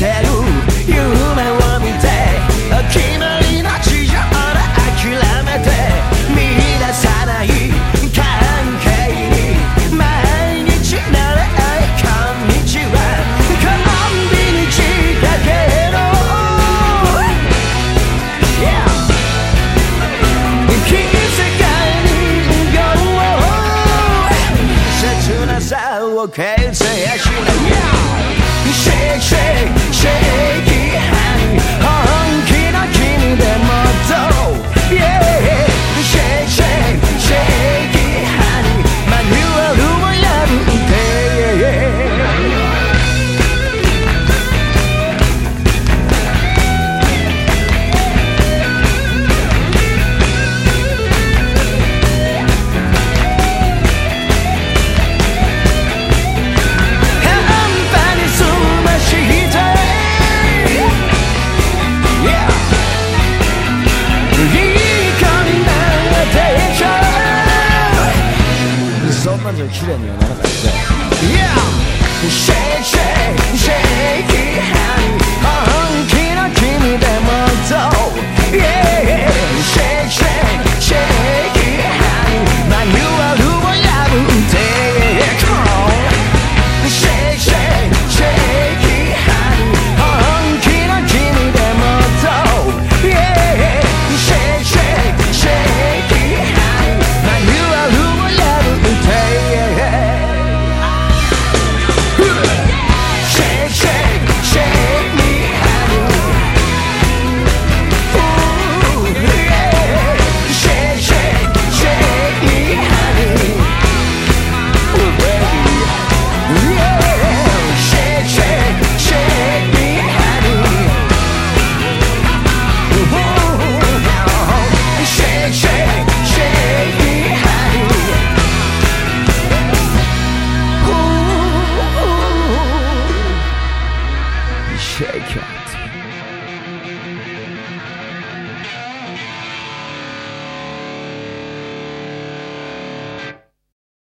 夢を見てお決まりの地上で諦めて見出さない関係に。毎日ならないこんにちはコンビニ地だけの Yeah 世界に夜を切なさを消 Yeah, shake shake it honey。